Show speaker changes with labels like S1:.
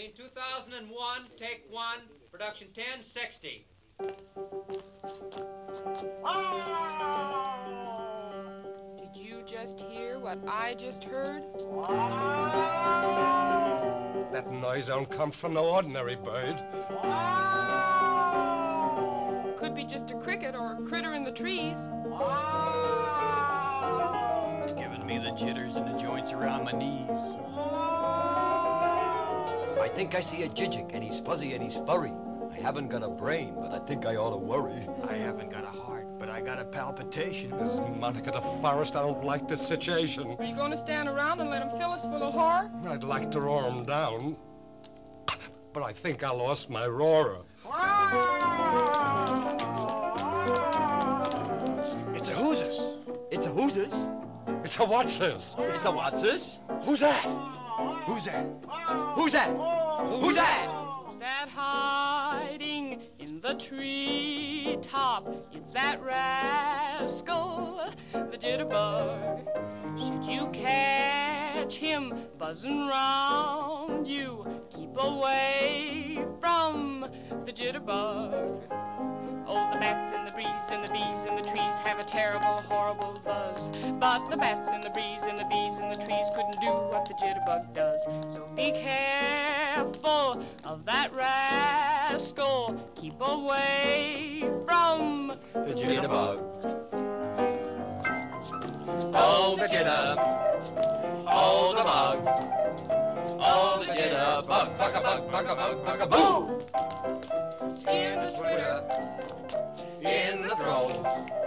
S1: Scene 2001, take one, production 1060.
S2: Did you just hear what I just heard?
S3: That noise don't come from no ordinary bird.
S2: Could be just a cricket or a critter in the trees.
S4: It's giving me the jitters and the joints around my knees.
S5: I think I see a jijik, and he's fuzzy and he's furry. I haven't got a brain, but I think I ought to worry.
S4: I haven't got a heart, but I got a palpitation.
S3: Miss Monica the Forest, I don't like this situation.
S2: Are you going to stand around and let him fill us full of horror?
S3: I'd like to roar him down. But I think I lost my roarer.
S4: It's a whoozes.
S5: It's a whoozes.
S3: It's a what's this?
S5: It's a what's this?
S3: Who's that?
S4: Who's that?
S5: Who's that? Who's that?
S2: Who's that hiding in the treetop? It's that rascal, the jitterbug. Should you catch him buzzing round you, keep away from the jitterbug. Oh, the bats and the breeze and the bees and the trees have a terrible, horrible buzz. But the bats and the bees and the bees and the trees couldn't do what the jitterbug does. So be careful of that rascal. Keep away from
S5: the jitterbug.
S6: Oh, the jitterbug. Oh, the bug. Oh, the jitterbug, bug, a bug, bug, a bug, bug, a boo! In the twitter, in the throes.